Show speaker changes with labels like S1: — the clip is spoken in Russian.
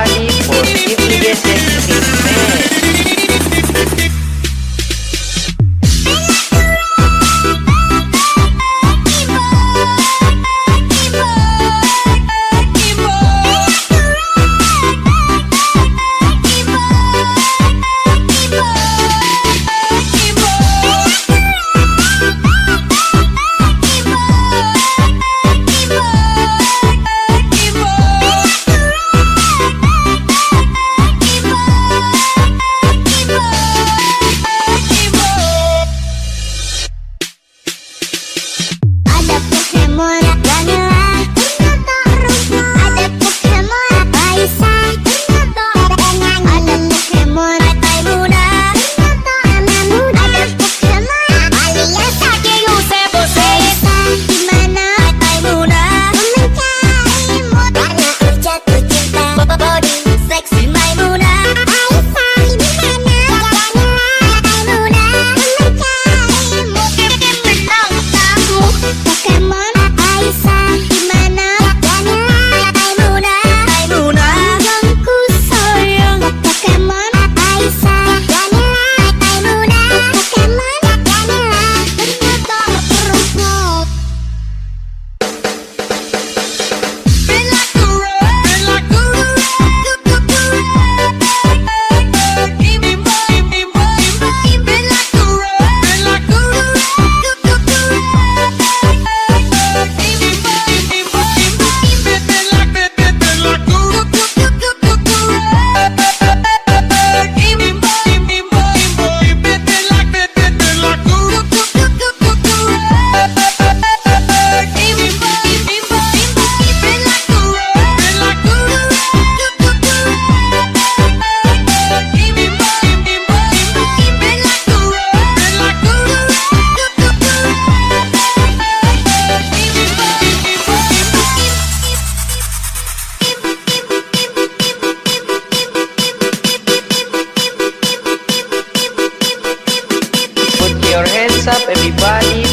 S1: Bali for 50 days up everybody.